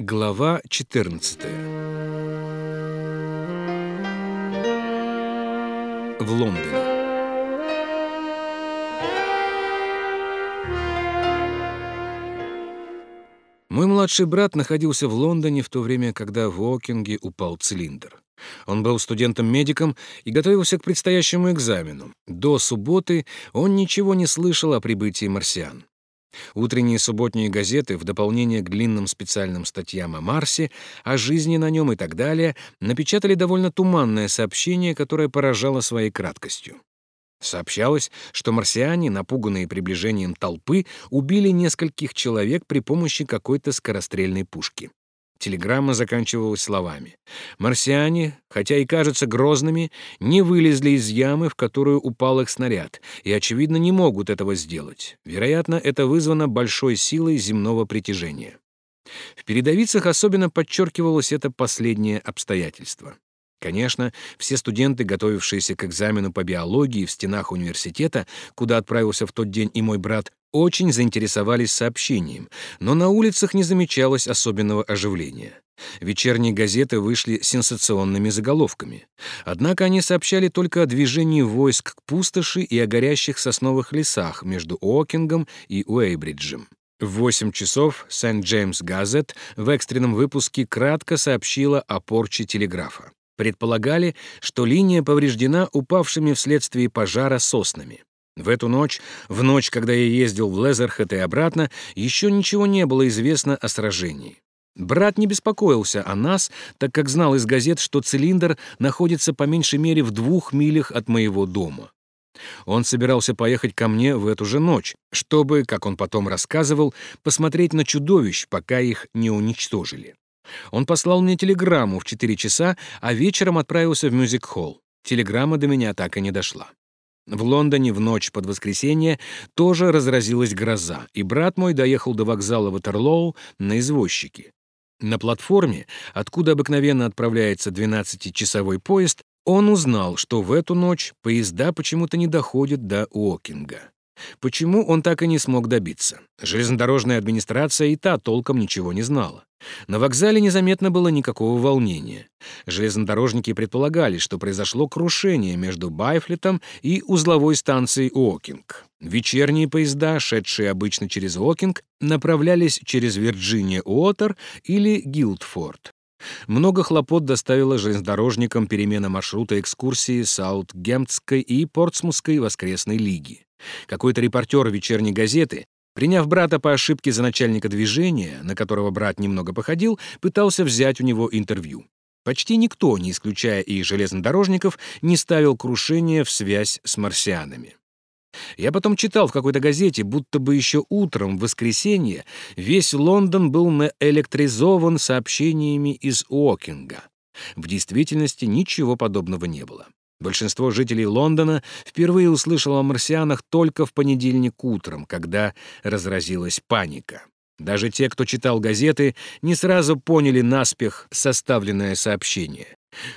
Глава 14 В Лондоне Мой младший брат находился в Лондоне в то время, когда в Уокинге упал цилиндр. Он был студентом-медиком и готовился к предстоящему экзамену. До субботы он ничего не слышал о прибытии марсиан. Утренние субботние газеты, в дополнение к длинным специальным статьям о Марсе, о жизни на нем и так далее, напечатали довольно туманное сообщение, которое поражало своей краткостью. Сообщалось, что марсиане, напуганные приближением толпы, убили нескольких человек при помощи какой-то скорострельной пушки. Телеграмма заканчивалась словами. «Марсиане, хотя и кажутся грозными, не вылезли из ямы, в которую упал их снаряд, и, очевидно, не могут этого сделать. Вероятно, это вызвано большой силой земного притяжения». В передовицах особенно подчеркивалось это последнее обстоятельство. Конечно, все студенты, готовившиеся к экзамену по биологии в стенах университета, куда отправился в тот день и мой брат, очень заинтересовались сообщением, но на улицах не замечалось особенного оживления. Вечерние газеты вышли сенсационными заголовками. Однако они сообщали только о движении войск к пустоши и о горящих сосновых лесах между Окингом и Уэйбриджем. В 8 часов Сент-Джеймс Газет в экстренном выпуске кратко сообщила о порче телеграфа. Предполагали, что линия повреждена упавшими вследствие пожара соснами. В эту ночь, в ночь, когда я ездил в Лезерхэт и обратно, еще ничего не было известно о сражении. Брат не беспокоился о нас, так как знал из газет, что цилиндр находится по меньшей мере в двух милях от моего дома. Он собирался поехать ко мне в эту же ночь, чтобы, как он потом рассказывал, посмотреть на чудовищ, пока их не уничтожили. Он послал мне телеграмму в 4 часа, а вечером отправился в мюзик-холл. Телеграмма до меня так и не дошла. В Лондоне в ночь под воскресенье тоже разразилась гроза, и брат мой доехал до вокзала Ватерлоу на извозчике. На платформе, откуда обыкновенно отправляется 12-часовой поезд, он узнал, что в эту ночь поезда почему-то не доходят до Уокинга. Почему он так и не смог добиться? Железнодорожная администрация и та толком ничего не знала. На вокзале незаметно было никакого волнения. Железнодорожники предполагали, что произошло крушение между Байфлетом и узловой станцией Уокинг. Вечерние поезда, шедшие обычно через Уокинг, направлялись через Вирджиния-Уотер или Гилдфорд. Много хлопот доставила железнодорожникам перемена маршрута экскурсии Саутгемптской и Портсмутской воскресной лиги. Какой-то репортер вечерней газеты, приняв брата по ошибке за начальника движения, на которого брат немного походил, пытался взять у него интервью. Почти никто, не исключая и железнодорожников, не ставил крушение в связь с марсианами. Я потом читал в какой-то газете, будто бы еще утром, в воскресенье, весь Лондон был наэлектризован сообщениями из Уокинга. В действительности ничего подобного не было. Большинство жителей Лондона впервые услышало о марсианах только в понедельник утром, когда разразилась паника. Даже те, кто читал газеты, не сразу поняли наспех составленное сообщение.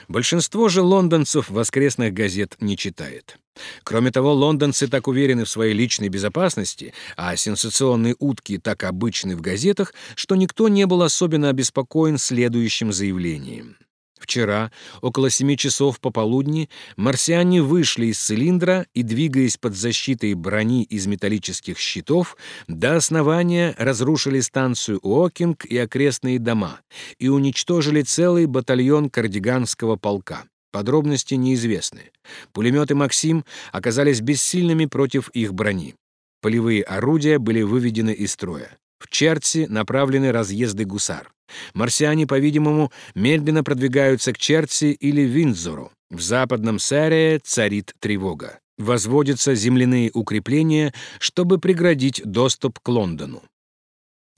Большинство же лондонцев воскресных газет не читает. Кроме того, лондонцы так уверены в своей личной безопасности, а сенсационные утки так обычны в газетах, что никто не был особенно обеспокоен следующим заявлением. Вчера, около семи часов пополудни, марсиане вышли из цилиндра и, двигаясь под защитой брони из металлических щитов, до основания разрушили станцию Уокинг и окрестные дома и уничтожили целый батальон кардиганского полка. Подробности неизвестны. Пулеметы «Максим» оказались бессильными против их брони. Полевые орудия были выведены из строя. В Черти направлены разъезды гусар. Марсиане, по-видимому, медленно продвигаются к Черти или Виндзору. В западном Сарее царит тревога. Возводятся земляные укрепления, чтобы преградить доступ к Лондону.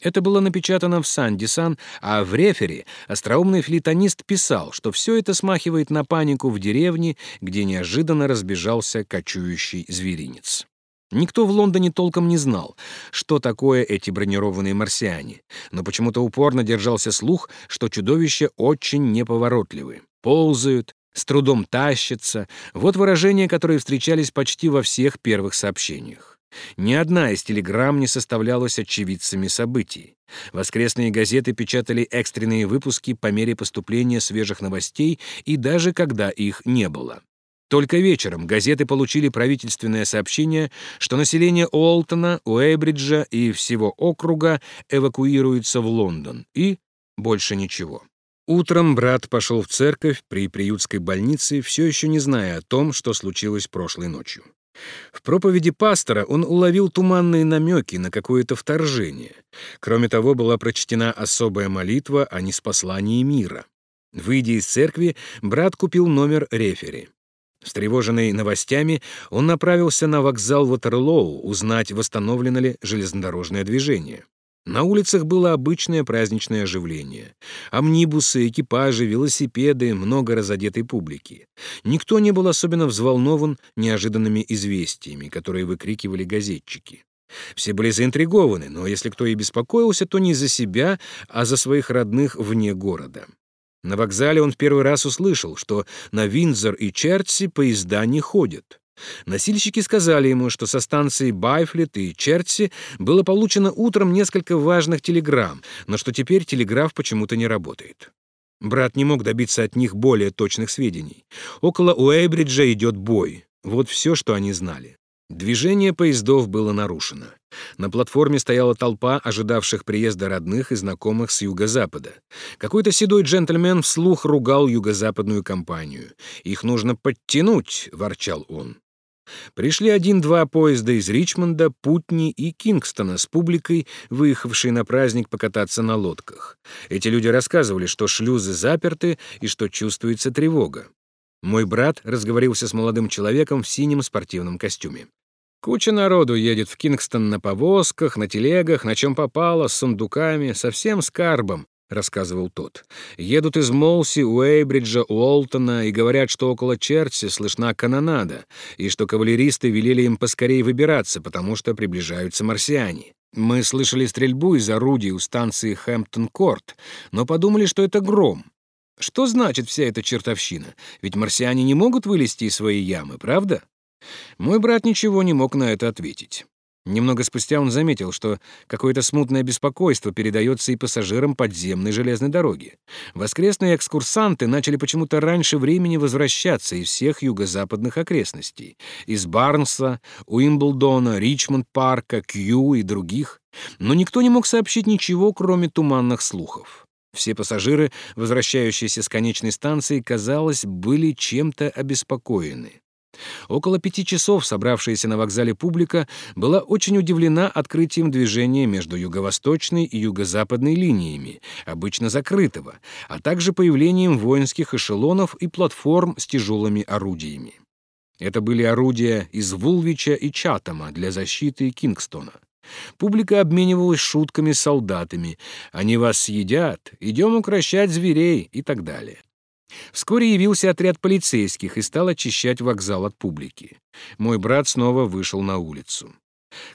Это было напечатано в Санди-Сан, а в рефере остроумный флитонист писал, что все это смахивает на панику в деревне, где неожиданно разбежался кочующий зверинец. Никто в Лондоне толком не знал, что такое эти бронированные марсиане, но почему-то упорно держался слух, что чудовища очень неповоротливы, ползают, с трудом тащатся. Вот выражения, которые встречались почти во всех первых сообщениях. Ни одна из телеграмм не составлялась очевидцами событий. Воскресные газеты печатали экстренные выпуски по мере поступления свежих новостей и даже когда их не было. Только вечером газеты получили правительственное сообщение, что население Уолтона, Уэйбриджа и всего округа эвакуируется в Лондон, и больше ничего. Утром брат пошел в церковь при приютской больнице, все еще не зная о том, что случилось прошлой ночью. В проповеди пастора он уловил туманные намеки на какое-то вторжение. Кроме того, была прочтена особая молитва о неспослании мира. Выйдя из церкви, брат купил номер рефери. Встревоженный новостями, он направился на вокзал Ватерлоу узнать, восстановлено ли железнодорожное движение. На улицах было обычное праздничное оживление. Амнибусы, экипажи, велосипеды, много разодетой публики. Никто не был особенно взволнован неожиданными известиями, которые выкрикивали газетчики. Все были заинтригованы, но если кто и беспокоился, то не за себя, а за своих родных вне города. На вокзале он в первый раз услышал, что на Виндзор и Черти поезда не ходят. Носильщики сказали ему, что со станции Байфлет и Черти было получено утром несколько важных телеграмм, но что теперь телеграф почему-то не работает. Брат не мог добиться от них более точных сведений. Около Уэйбриджа идет бой. Вот все, что они знали. Движение поездов было нарушено. На платформе стояла толпа ожидавших приезда родных и знакомых с юго-запада. Какой-то седой джентльмен вслух ругал юго-западную компанию. «Их нужно подтянуть», — ворчал он. Пришли один-два поезда из Ричмонда, Путни и Кингстона с публикой, выехавшей на праздник покататься на лодках. Эти люди рассказывали, что шлюзы заперты и что чувствуется тревога. Мой брат разговорился с молодым человеком в синем спортивном костюме. Куча народу едет в Кингстон на повозках, на телегах, на чем попало, с сундуками, со всем скарбом, — рассказывал тот. Едут из Молси, Уэйбриджа, Уолтона и говорят, что около Черти слышна канонада, и что кавалеристы велели им поскорее выбираться, потому что приближаются марсиане. Мы слышали стрельбу из орудий у станции Хэмптон-Корт, но подумали, что это гром. Что значит вся эта чертовщина? Ведь марсиане не могут вылезти из своей ямы, правда? Мой брат ничего не мог на это ответить. Немного спустя он заметил, что какое-то смутное беспокойство передается и пассажирам подземной железной дороги. Воскресные экскурсанты начали почему-то раньше времени возвращаться из всех юго-западных окрестностей. Из Барнса, Уимблдона, Ричмонд-парка, Кью и других. Но никто не мог сообщить ничего, кроме туманных слухов. Все пассажиры, возвращающиеся с конечной станции, казалось, были чем-то обеспокоены. Около пяти часов собравшаяся на вокзале публика была очень удивлена открытием движения между юго-восточной и юго-западной линиями, обычно закрытого, а также появлением воинских эшелонов и платформ с тяжелыми орудиями. Это были орудия из Вулвича и Чатама для защиты Кингстона. Публика обменивалась шутками с солдатами. «Они вас съедят», «Идем укращать зверей» и так далее. Вскоре явился отряд полицейских и стал очищать вокзал от публики. Мой брат снова вышел на улицу.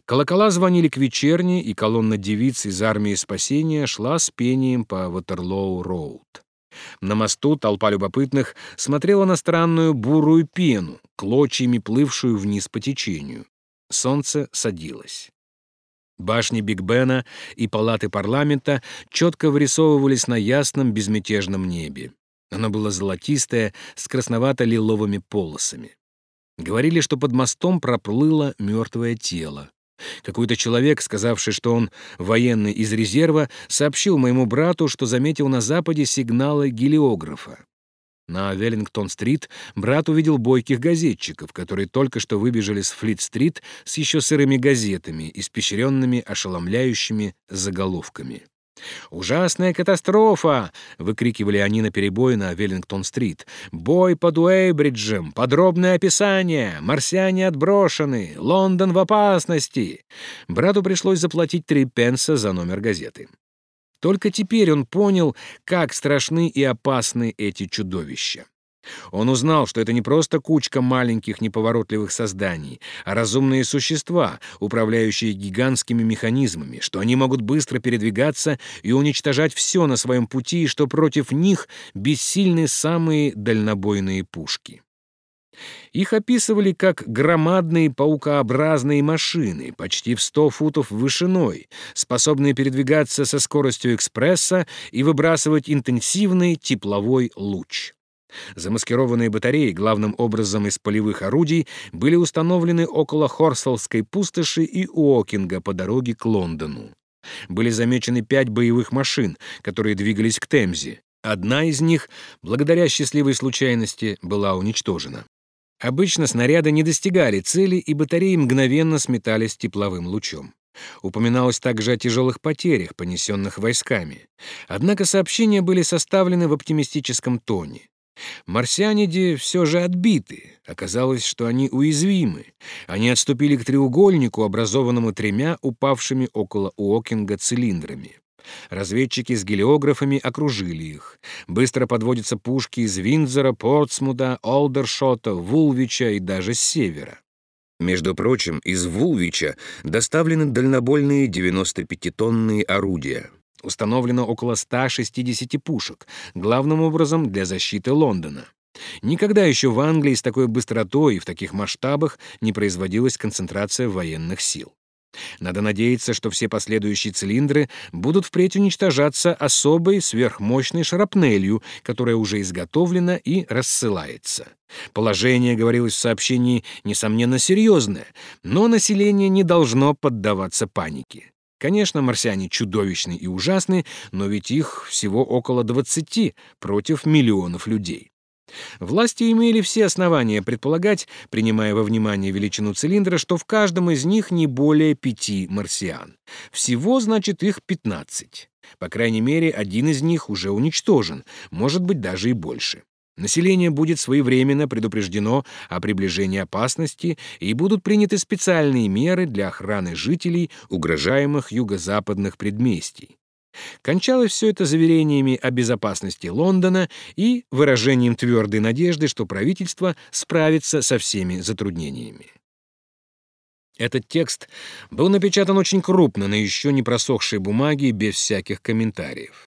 Колокола звонили к вечерне, и колонна девиц из армии спасения шла с пением по Ватерлоу-роуд. На мосту толпа любопытных смотрела на странную бурую пену, клочьями плывшую вниз по течению. Солнце садилось. Башни Биг Бена и палаты парламента четко вырисовывались на ясном безмятежном небе. Оно было золотистое, с красновато-лиловыми полосами. Говорили, что под мостом проплыло мертвое тело. Какой-то человек, сказавший, что он военный из резерва, сообщил моему брату, что заметил на западе сигналы гелиографа. На Веллингтон-стрит брат увидел бойких газетчиков, которые только что выбежали с Флит-стрит с еще сырыми газетами, испещренными ошеломляющими заголовками. «Ужасная катастрофа!» — выкрикивали они наперебой на Веллингтон-стрит. «Бой под Уэйбриджем! Подробное описание! Марсиане отброшены! Лондон в опасности!» Брату пришлось заплатить три пенса за номер газеты. Только теперь он понял, как страшны и опасны эти чудовища. Он узнал, что это не просто кучка маленьких неповоротливых созданий, а разумные существа, управляющие гигантскими механизмами, что они могут быстро передвигаться и уничтожать все на своем пути, и что против них бессильны самые дальнобойные пушки. Их описывали как громадные паукообразные машины, почти в 100 футов вышиной, способные передвигаться со скоростью экспресса и выбрасывать интенсивный тепловой луч. Замаскированные батареи, главным образом из полевых орудий, были установлены около Хорселской пустоши и Уокинга по дороге к Лондону. Были замечены пять боевых машин, которые двигались к Темзе. Одна из них, благодаря счастливой случайности, была уничтожена. Обычно снаряды не достигали цели, и батареи мгновенно сметались тепловым лучом. Упоминалось также о тяжелых потерях, понесенных войсками. Однако сообщения были составлены в оптимистическом тоне. Марсианиде все же отбиты. Оказалось, что они уязвимы. Они отступили к треугольнику, образованному тремя упавшими около Уокинга цилиндрами. Разведчики с гелиографами окружили их. Быстро подводятся пушки из Виндзора, Портсмуда, Олдершота, Вулвича и даже с севера. Между прочим, из Вулвича доставлены дальнобольные 95-тонные орудия. Установлено около 160 пушек, главным образом для защиты Лондона. Никогда еще в Англии с такой быстротой и в таких масштабах не производилась концентрация военных сил. Надо надеяться, что все последующие цилиндры будут впредь уничтожаться особой сверхмощной шрапнелью, которая уже изготовлена и рассылается. Положение, говорилось в сообщении, несомненно серьезное, но население не должно поддаваться панике. Конечно, марсиане чудовищны и ужасны, но ведь их всего около 20 против миллионов людей. Власти имели все основания предполагать, принимая во внимание величину цилиндра, что в каждом из них не более пяти марсиан. Всего, значит, их 15. По крайней мере, один из них уже уничтожен, может быть, даже и больше. Население будет своевременно предупреждено о приближении опасности и будут приняты специальные меры для охраны жителей, угрожаемых юго-западных предместий. Кончалось все это заверениями о безопасности Лондона и выражением твердой надежды, что правительство справится со всеми затруднениями. Этот текст был напечатан очень крупно на еще не просохшей бумаге без всяких комментариев.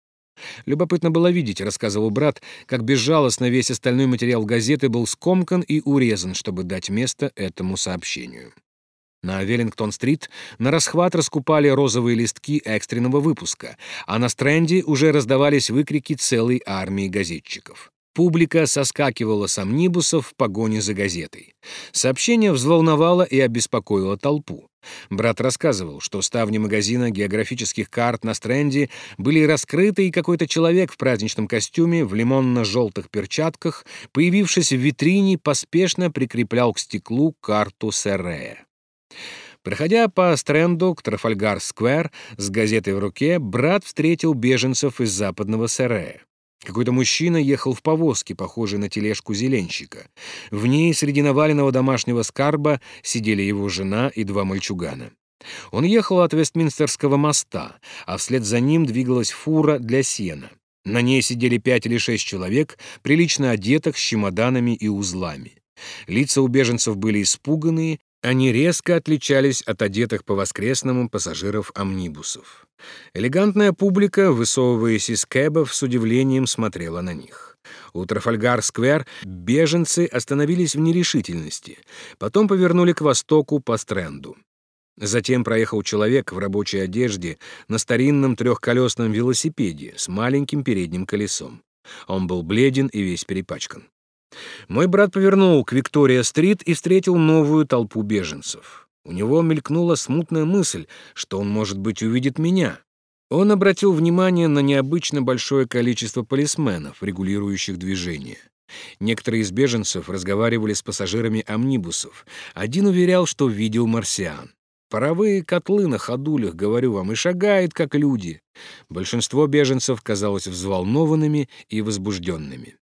Любопытно было видеть, рассказывал брат, как безжалостно весь остальной материал газеты был скомкан и урезан, чтобы дать место этому сообщению. На Веллингтон-стрит на расхват раскупали розовые листки экстренного выпуска, а на стренде уже раздавались выкрики целой армии газетчиков. Публика соскакивала с амнибусов в погоне за газетой. Сообщение взволновало и обеспокоило толпу. Брат рассказывал, что ставни магазина географических карт на стренде были раскрыты, и какой-то человек в праздничном костюме в лимонно-желтых перчатках, появившись в витрине, поспешно прикреплял к стеклу карту Серрея. Проходя по стренду к Трафальгар-сквер с газетой в руке, брат встретил беженцев из западного Серея. Какой-то мужчина ехал в повозке, похожей на тележку зеленщика. В ней среди наваленного домашнего скарба сидели его жена и два мальчугана. Он ехал от Вестминстерского моста, а вслед за ним двигалась фура для сена. На ней сидели пять или шесть человек, прилично одетых, с чемоданами и узлами. Лица у беженцев были испуганные, они резко отличались от одетых по-воскресному пассажиров амнибусов. Элегантная публика, высовываясь из кэбов, с удивлением смотрела на них. У Трафальгар-сквер беженцы остановились в нерешительности, потом повернули к востоку по стренду. Затем проехал человек в рабочей одежде на старинном трехколесном велосипеде с маленьким передним колесом. Он был бледен и весь перепачкан. Мой брат повернул к Виктория-стрит и встретил новую толпу беженцев. У него мелькнула смутная мысль, что он, может быть, увидит меня. Он обратил внимание на необычно большое количество полисменов, регулирующих движение. Некоторые из беженцев разговаривали с пассажирами амнибусов. Один уверял, что видел марсиан. Паровые котлы на ходулях, говорю вам, и шагают, как люди. Большинство беженцев казалось взволнованными и возбужденными.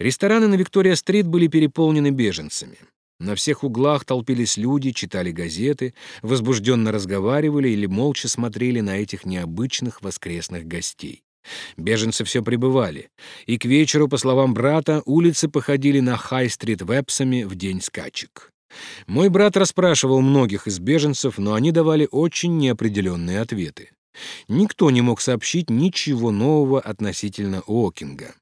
Рестораны на Виктория-стрит были переполнены беженцами. На всех углах толпились люди, читали газеты, возбужденно разговаривали или молча смотрели на этих необычных воскресных гостей. Беженцы все прибывали, и к вечеру, по словам брата, улицы походили на Хай-стрит вепсами в день скачек. Мой брат расспрашивал многих из беженцев, но они давали очень неопределенные ответы. Никто не мог сообщить ничего нового относительно Окинга.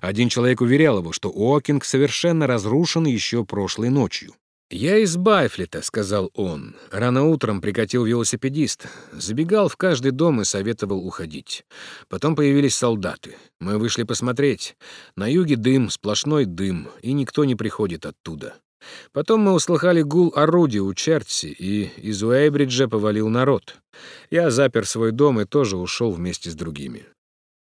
Один человек уверял его, что Уокинг совершенно разрушен еще прошлой ночью. «Я из Байфлета», — сказал он. Рано утром прикатил велосипедист. Забегал в каждый дом и советовал уходить. Потом появились солдаты. Мы вышли посмотреть. На юге дым, сплошной дым, и никто не приходит оттуда. Потом мы услыхали гул орудий у Чертси, и из Уэйбриджа повалил народ. Я запер свой дом и тоже ушел вместе с другими.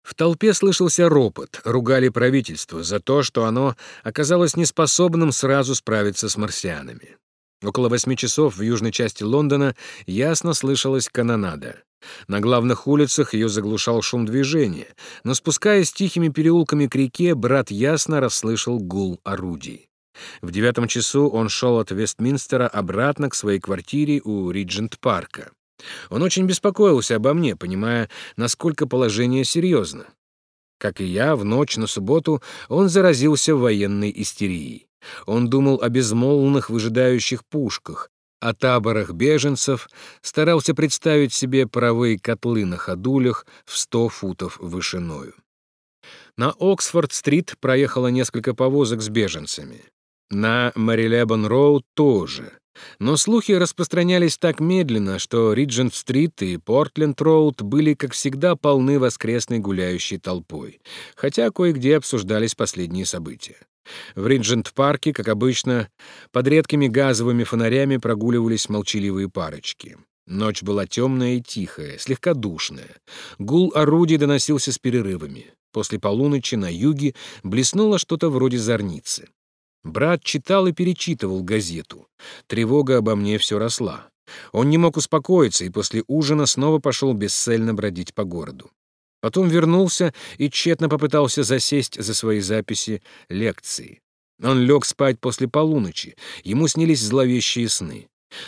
В толпе слышался ропот, ругали правительство за то, что оно оказалось неспособным сразу справиться с марсианами. Около восьми часов в южной части Лондона ясно слышалась канонада. На главных улицах ее заглушал шум движения, но спускаясь тихими переулками к реке, брат ясно расслышал гул орудий. В девятом часу он шел от Вестминстера обратно к своей квартире у Риджент-парка. Он очень беспокоился обо мне, понимая, насколько положение серьезно. Как и я, в ночь на субботу он заразился военной истерией. Он думал о безмолвных выжидающих пушках, о таборах беженцев, старался представить себе паровые котлы на ходулях в сто футов вышиною. На Оксфорд-стрит проехало несколько повозок с беженцами. На Марилебон-роуд тоже. Но слухи распространялись так медленно, что Риджент-стрит и Портленд-роуд были, как всегда, полны воскресной гуляющей толпой, хотя кое-где обсуждались последние события. В Риджент-парке, как обычно, под редкими газовыми фонарями прогуливались молчаливые парочки. Ночь была темная и тихая, слегка душная. Гул орудий доносился с перерывами. После полуночи на юге блеснуло что-то вроде зорницы. Брат читал и перечитывал газету. Тревога обо мне все росла. Он не мог успокоиться и после ужина снова пошел бесцельно бродить по городу. Потом вернулся и тщетно попытался засесть за свои записи лекции. Он лег спать после полуночи, ему снились зловещие сны.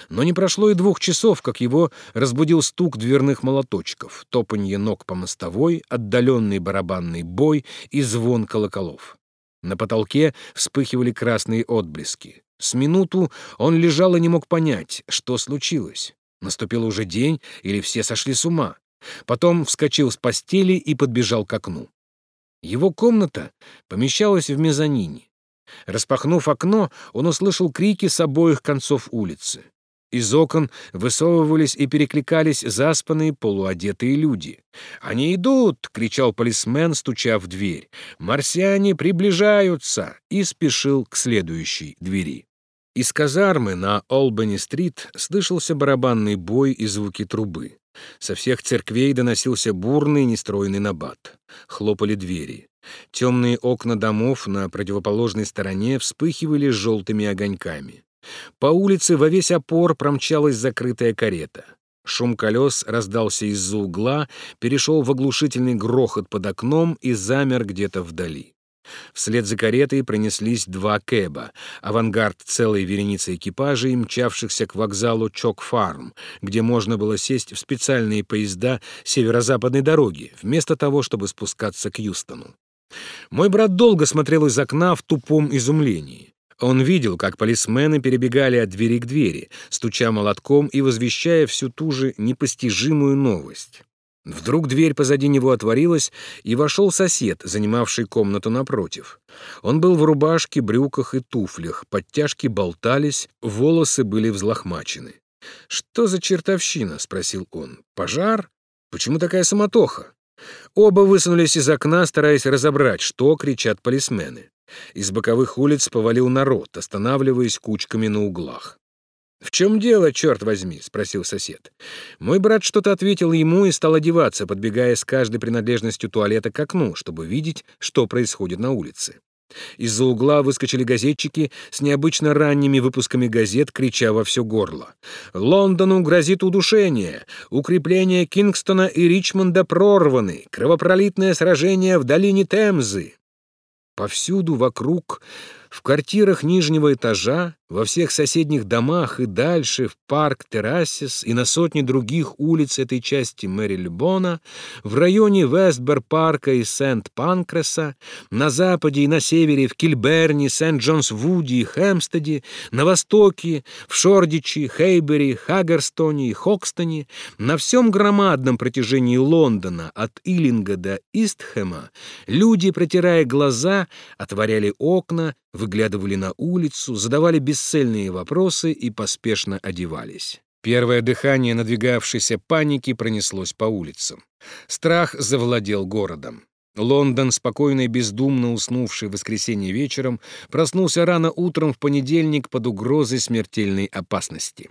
Но не прошло и двух часов, как его разбудил стук дверных молоточков, топанье ног по мостовой, отдаленный барабанный бой и звон колоколов. На потолке вспыхивали красные отблески. С минуту он лежал и не мог понять, что случилось. Наступил уже день или все сошли с ума. Потом вскочил с постели и подбежал к окну. Его комната помещалась в мезонине. Распахнув окно, он услышал крики с обоих концов улицы. Из окон высовывались и перекликались заспанные полуодетые люди. «Они идут!» — кричал полисмен, стуча в дверь. «Марсиане приближаются!» и спешил к следующей двери. Из казармы на Олбани-стрит слышался барабанный бой и звуки трубы. Со всех церквей доносился бурный нестройный набат. Хлопали двери. Темные окна домов на противоположной стороне вспыхивали желтыми огоньками. По улице во весь опор промчалась закрытая карета. Шум колес раздался из-за угла, перешел в оглушительный грохот под окном и замер где-то вдали. Вслед за каретой пронеслись два кэба, авангард целой вереницы экипажей, мчавшихся к вокзалу Чок-Фарм, где можно было сесть в специальные поезда северо-западной дороги, вместо того, чтобы спускаться к Юстону. Мой брат долго смотрел из окна в тупом изумлении. Он видел, как полисмены перебегали от двери к двери, стуча молотком и возвещая всю ту же непостижимую новость. Вдруг дверь позади него отворилась, и вошел сосед, занимавший комнату напротив. Он был в рубашке, брюках и туфлях, подтяжки болтались, волосы были взлохмачены. «Что за чертовщина?» — спросил он. «Пожар? Почему такая самотоха?» Оба высунулись из окна, стараясь разобрать, что кричат полисмены. Из боковых улиц повалил народ, останавливаясь кучками на углах. «В чем дело, черт возьми?» — спросил сосед. Мой брат что-то ответил ему и стал одеваться, подбегая с каждой принадлежностью туалета к окну, чтобы видеть, что происходит на улице. Из-за угла выскочили газетчики с необычно ранними выпусками газет, крича во все горло. «Лондону грозит удушение! Укрепления Кингстона и Ричмонда прорваны! Кровопролитное сражение в долине Темзы!» Повсюду вокруг В квартирах нижнего этажа, во всех соседних домах и дальше, в парк Террасис и на сотни других улиц этой части Мэри-Любона, в районе Вестбер-парка и Сент-Панкреса, на западе и на севере, в Кильберне, Сент-Джонс-Вуди и Хэмстеде, на востоке, в Шордичи, Хейбери, Хагерстоне и Хокстоне, на всем громадном протяжении Лондона, от Иллинга до Истхэма, люди, протирая глаза, отворяли окна, выглядывали на улицу, задавали бесцельные вопросы и поспешно одевались. Первое дыхание надвигавшейся паники пронеслось по улицам. Страх завладел городом. Лондон, спокойно и бездумно уснувший в воскресенье вечером, проснулся рано утром в понедельник под угрозой смертельной опасности.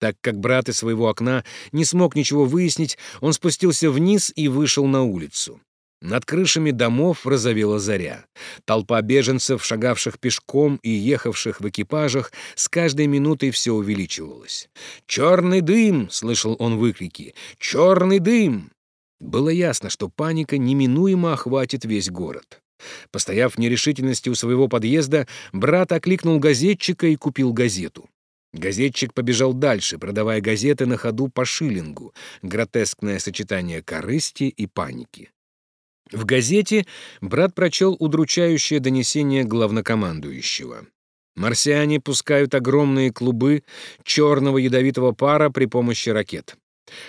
Так как брат из своего окна не смог ничего выяснить, он спустился вниз и вышел на улицу. Над крышами домов разовела заря. Толпа беженцев, шагавших пешком и ехавших в экипажах, с каждой минутой все увеличивалась. «Черный дым!» — слышал он выкрики. «Черный дым!» Было ясно, что паника неминуемо охватит весь город. Постояв в нерешительности у своего подъезда, брат окликнул газетчика и купил газету. Газетчик побежал дальше, продавая газеты на ходу по шиллингу. Гротескное сочетание корысти и паники. В газете брат прочел удручающее донесение главнокомандующего. Марсиане пускают огромные клубы черного ядовитого пара при помощи ракет.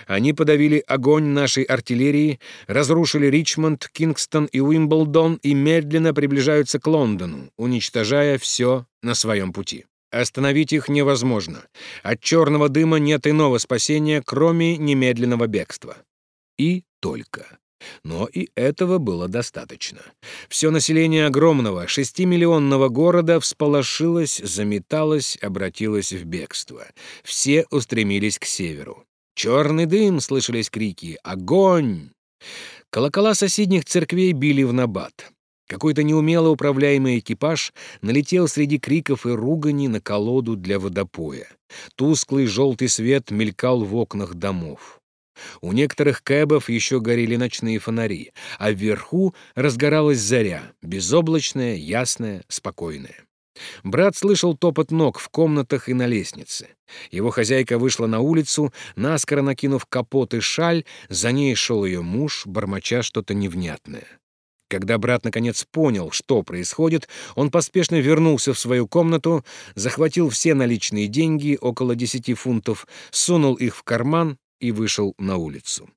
Они подавили огонь нашей артиллерии, разрушили Ричмонд, Кингстон и Уимблдон и медленно приближаются к Лондону, уничтожая все на своем пути. Остановить их невозможно. От черного дыма нет иного спасения, кроме немедленного бегства. И только. Но и этого было достаточно. Все население огромного, шестимиллионного города всполошилось, заметалось, обратилось в бегство. Все устремились к северу. «Черный дым!» — слышались крики. «Огонь!» Колокола соседних церквей били в набат. Какой-то неумело управляемый экипаж налетел среди криков и ругани на колоду для водопоя. Тусклый желтый свет мелькал в окнах домов. У некоторых кэбов еще горели ночные фонари, а вверху разгоралась заря, безоблачная, ясная, спокойная. Брат слышал топот ног в комнатах и на лестнице. Его хозяйка вышла на улицу, наскоро накинув капот и шаль, за ней шел ее муж, бормоча что-то невнятное. Когда брат наконец понял, что происходит, он поспешно вернулся в свою комнату, захватил все наличные деньги, около десяти фунтов, сунул их в карман и вышел на улицу.